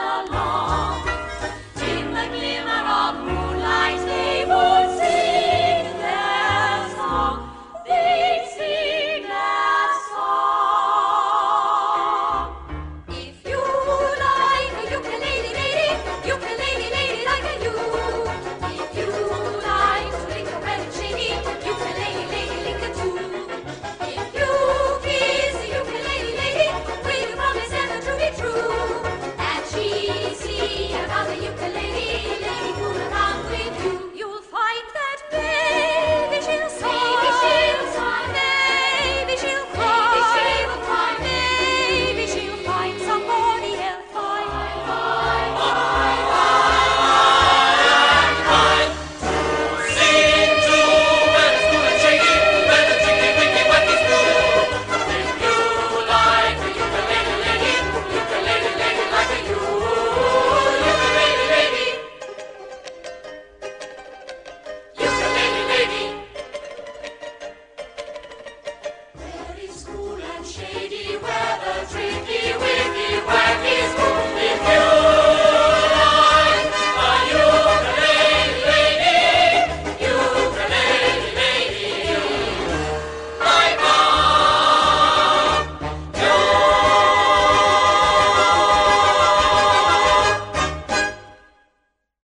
Jerusalem.